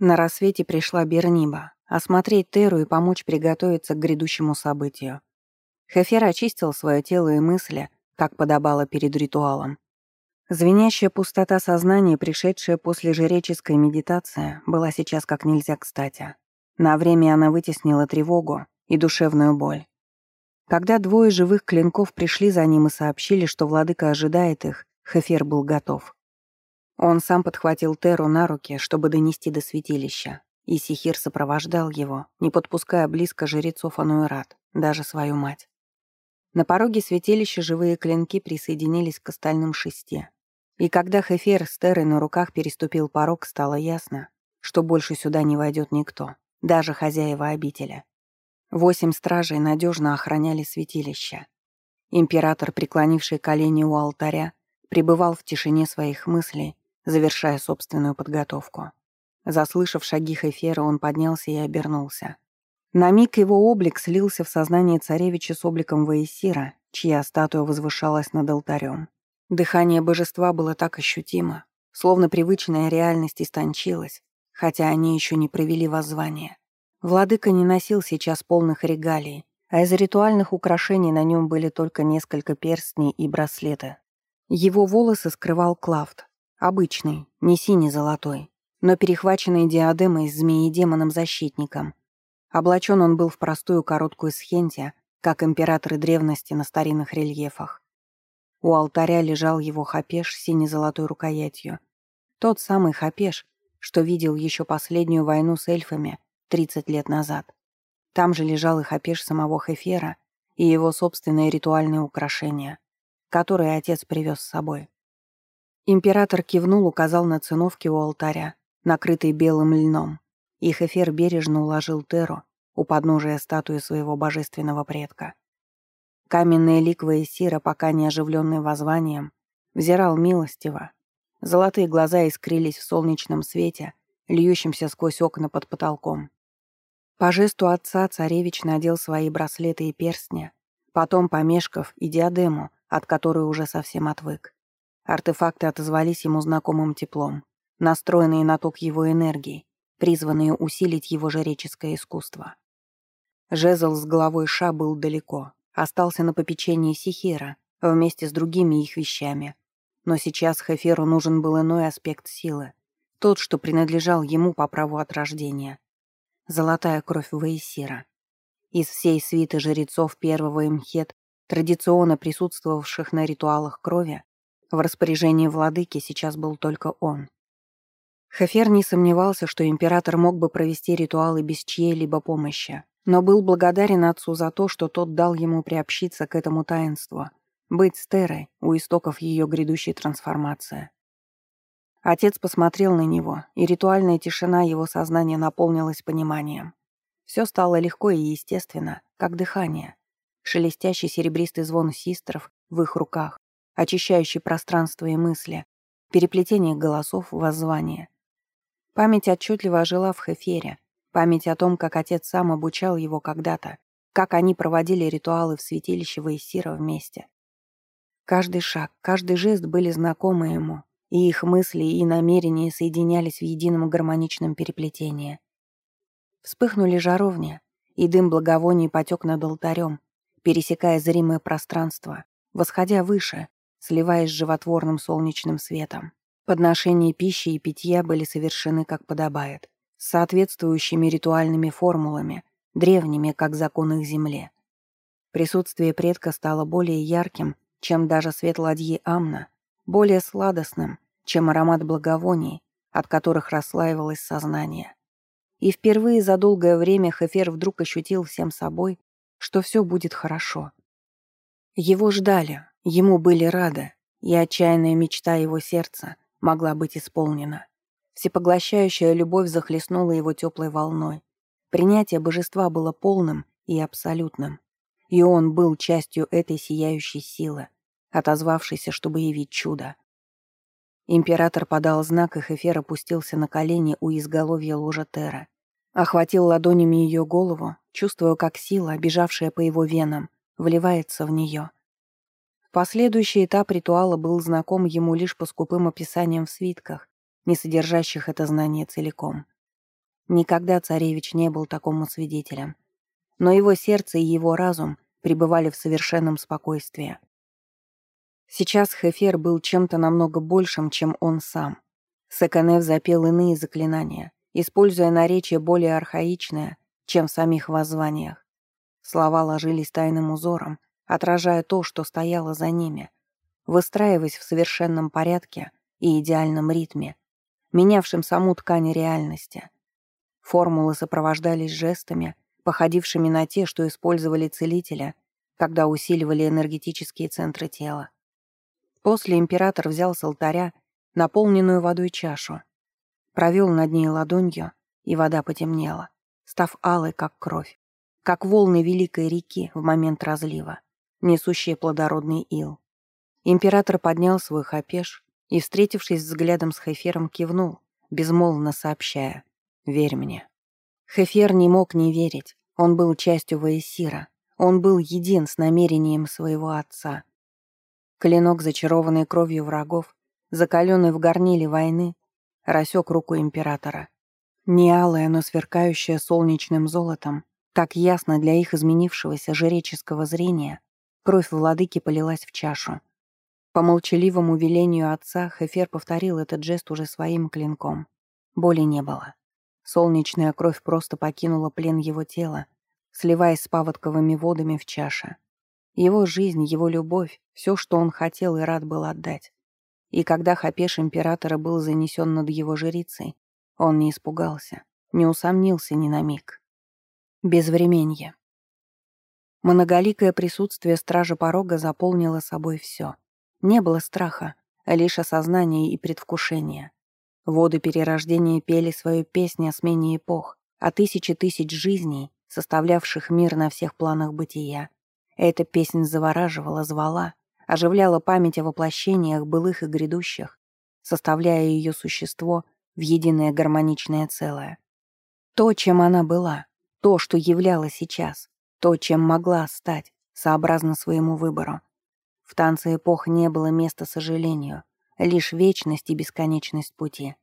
На рассвете пришла Берниба, осмотреть Теру и помочь приготовиться к грядущему событию. Хефер очистил свое тело и мысли, как подобало перед ритуалом. Звенящая пустота сознания, пришедшая после жреческой медитации, была сейчас как нельзя кстати. На время она вытеснила тревогу и душевную боль. Когда двое живых клинков пришли за ним и сообщили, что владыка ожидает их, Хефер был готов. Он сам подхватил Теру на руки, чтобы донести до святилища, и Сихир сопровождал его, не подпуская близко жрецов Ануэрат, даже свою мать. На пороге святилища живые клинки присоединились к остальным шести. И когда Хефер с Терой на руках переступил порог, стало ясно, что больше сюда не войдет никто, даже хозяева обители. Восемь стражей надежно охраняли святилище. Император, преклонивший колени у алтаря, пребывал в тишине своих мыслей, завершая собственную подготовку. Заслышав шаги Хефера, он поднялся и обернулся. На миг его облик слился в сознание царевича с обликом Ваесира, чья статуя возвышалась над алтарем. Дыхание божества было так ощутимо, словно привычная реальность истончилась, хотя они еще не провели воззвание. Владыка не носил сейчас полных регалий, а из ритуальных украшений на нем были только несколько перстней и браслеты. Его волосы скрывал клафт, обычный, не синий-золотой, но перехваченный диадемой с змеи-демоном-защитником. Облачен он был в простую короткую схенте, как императоры древности на старинных рельефах. У алтаря лежал его хапеш с сине-золотой рукоятью. Тот самый хапеш, что видел еще последнюю войну с эльфами 30 лет назад. Там же лежал и хапеш самого Хефера и его собственные ритуальные украшения, которые отец привез с собой. Император кивнул, указал на циновки у алтаря, накрытый белым льном, и Хефер бережно уложил Теру у подножия статуи своего божественного предка. Каменные ликвы Сира, пока не оживленный воззванием, взирал милостиво. Золотые глаза искрились в солнечном свете, льющемся сквозь окна под потолком. По жесту отца царевич надел свои браслеты и перстни, потом, помешков, и диадему, от которой уже совсем отвык. Артефакты отозвались ему знакомым теплом, настроенные на ток его энергии, призванные усилить его жреческое искусство. Жезл с головой Ша был далеко, остался на попечении Сихира вместе с другими их вещами. Но сейчас Хеферу нужен был иной аспект силы, тот, что принадлежал ему по праву от рождения. Золотая кровь Ваесира. Из всей свиты жрецов первого имхет, традиционно присутствовавших на ритуалах крови, в распоряжении владыки сейчас был только он. Хефер не сомневался, что император мог бы провести ритуалы без чьей-либо помощи, но был благодарен отцу за то, что тот дал ему приобщиться к этому таинству, быть стерой у истоков ее грядущей трансформации. Отец посмотрел на него, и ритуальная тишина его сознания наполнилась пониманием. Все стало легко и естественно, как дыхание. Шелестящий серебристый звон систров в их руках, очищающий пространство и мысли, переплетение голосов, воззвания. Память отчетливо ожила в Хефере, Память о том, как отец сам обучал его когда-то, как они проводили ритуалы в святилище Ваесира вместе. Каждый шаг, каждый жест были знакомы ему, и их мысли и намерения соединялись в едином гармоничном переплетении. Вспыхнули жаровни, и дым благовоний потек над алтарем, пересекая зримое пространство, восходя выше, сливаясь с животворным солнечным светом. Подношения пищи и питья были совершены как подобает с соответствующими ритуальными формулами, древними, как закон их земли. Присутствие предка стало более ярким, чем даже свет ладьи Амна, более сладостным, чем аромат благовоний, от которых расслаивалось сознание. И впервые за долгое время Хефер вдруг ощутил всем собой, что все будет хорошо. Его ждали, ему были рады, и отчаянная мечта его сердца могла быть исполнена. Всепоглощающая любовь захлестнула его теплой волной. Принятие божества было полным и абсолютным. И он был частью этой сияющей силы, отозвавшейся, чтобы явить чудо. Император подал знак, и Хефер опустился на колени у изголовья ложа Тера. Охватил ладонями ее голову, чувствуя, как сила, бежавшая по его венам, вливается в нее. Последующий этап ритуала был знаком ему лишь по скупым описаниям в свитках, не содержащих это знание целиком. Никогда царевич не был такому свидетелем. Но его сердце и его разум пребывали в совершенном спокойствии. Сейчас Хефер был чем-то намного большим, чем он сам. Саканев запел иные заклинания, используя наречие более архаичное, чем в самих воззваниях. Слова ложились тайным узором, отражая то, что стояло за ними, выстраиваясь в совершенном порядке и идеальном ритме, менявшим саму ткань реальности. Формулы сопровождались жестами, походившими на те, что использовали целителя, когда усиливали энергетические центры тела. После император взял с алтаря наполненную водой чашу, провел над ней ладонью, и вода потемнела, став алой, как кровь, как волны великой реки в момент разлива, несущие плодородный ил. Император поднял свой хапеш и, встретившись взглядом с Хефером, кивнул, безмолвно сообщая «Верь мне». Хефер не мог не верить, он был частью Ваесира, он был един с намерением своего отца. Клинок, зачарованный кровью врагов, закаленный в горниле войны, рассек руку императора. Не алая, но сверкающая солнечным золотом, так ясно для их изменившегося жреческого зрения, кровь владыки полилась в чашу. По молчаливому велению отца Хефер повторил этот жест уже своим клинком. Боли не было. Солнечная кровь просто покинула плен его тела, сливаясь с паводковыми водами в чаше. Его жизнь, его любовь, все, что он хотел и рад был отдать. И когда хапеш императора был занесен над его жрицей, он не испугался, не усомнился ни на миг. Безвременье. Многоликое присутствие стража порога заполнило собой все. Не было страха, а лишь осознание и предвкушение. Воды перерождения пели свою песню о смене эпох, о тысячи тысяч жизней, составлявших мир на всех планах бытия. Эта песня завораживала, звала, оживляла память о воплощениях былых и грядущих, составляя ее существо в единое гармоничное целое. То, чем она была, то, что являла сейчас, то, чем могла стать, сообразно своему выбору. В танце эпох не было места сожалению, лишь вечность и бесконечность пути.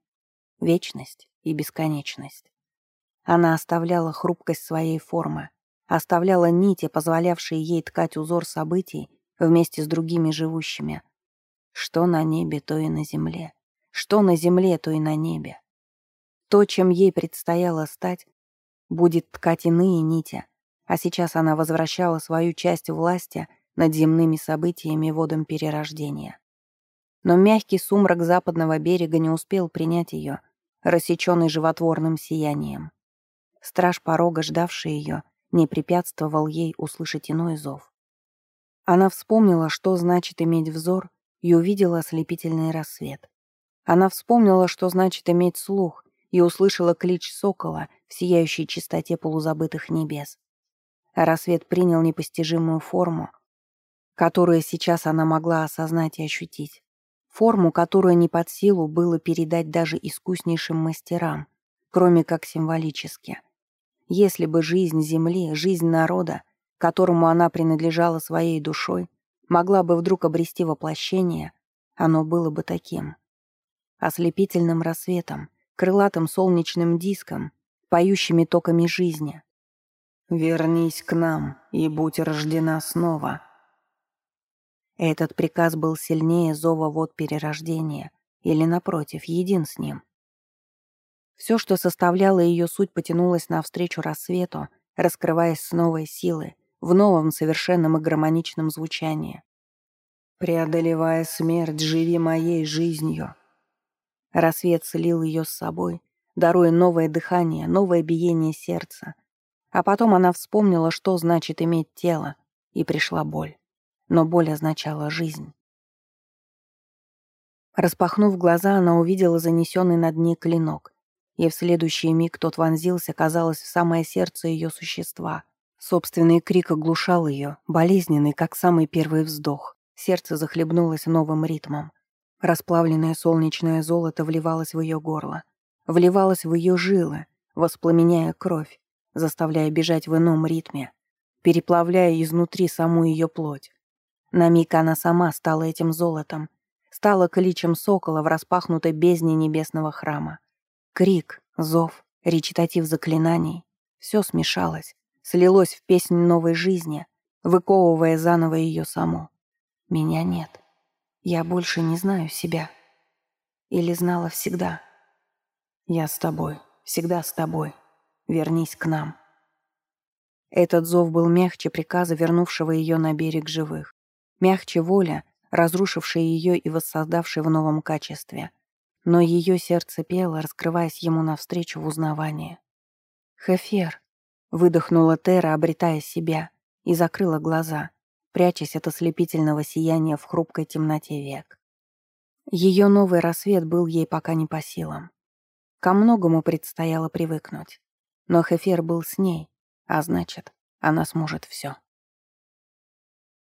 Вечность и бесконечность. Она оставляла хрупкость своей формы, оставляла нити, позволявшие ей ткать узор событий вместе с другими живущими. Что на небе, то и на земле. Что на земле, то и на небе. То, чем ей предстояло стать, будет ткать иные нити, а сейчас она возвращала свою часть власти над земными событиями водом перерождения. Но мягкий сумрак западного берега не успел принять ее, рассеченный животворным сиянием. Страж порога, ждавший ее, не препятствовал ей услышать иной зов. Она вспомнила, что значит иметь взор, и увидела ослепительный рассвет. Она вспомнила, что значит иметь слух, и услышала клич сокола в сияющей чистоте полузабытых небес. А рассвет принял непостижимую форму, которую сейчас она могла осознать и ощутить. Форму, которую не под силу было передать даже искуснейшим мастерам, кроме как символически. Если бы жизнь Земли, жизнь народа — которому она принадлежала своей душой, могла бы вдруг обрести воплощение, оно было бы таким. Ослепительным рассветом, крылатым солнечным диском, поющими токами жизни. «Вернись к нам и будь рождена снова». Этот приказ был сильнее зова вод перерождения, или, напротив, един с ним. Все, что составляло ее суть, потянулось навстречу рассвету, раскрываясь с новой силы, в новом, совершенном и гармоничном звучании. «Преодолевая смерть, живи моей жизнью». Рассвет слил ее с собой, даруя новое дыхание, новое биение сердца. А потом она вспомнила, что значит иметь тело, и пришла боль. Но боль означала жизнь. Распахнув глаза, она увидела занесенный над ней клинок, и в следующий миг тот вонзился, казалось, в самое сердце ее существа — Собственный крик оглушал ее, болезненный, как самый первый вздох. Сердце захлебнулось новым ритмом. Расплавленное солнечное золото вливалось в ее горло. Вливалось в ее жилы, воспламеняя кровь, заставляя бежать в ином ритме, переплавляя изнутри саму ее плоть. На миг она сама стала этим золотом, стала кличем сокола в распахнутой бездне небесного храма. Крик, зов, речитатив заклинаний. Все смешалось, слилось в песнь новой жизни, выковывая заново ее саму. Меня нет. Я больше не знаю себя. Или знала всегда. Я с тобой, всегда с тобой. Вернись к нам. Этот зов был мягче приказа, вернувшего ее на берег живых. Мягче воля, разрушившая ее и воссоздавшая в новом качестве. Но ее сердце пело, раскрываясь ему навстречу в узнавании. «Хефер», — выдохнула Тера, обретая себя, и закрыла глаза, прячась от ослепительного сияния в хрупкой темноте век. Ее новый рассвет был ей пока не по силам. Ко многому предстояло привыкнуть. Но Хефер был с ней, а значит, она сможет все.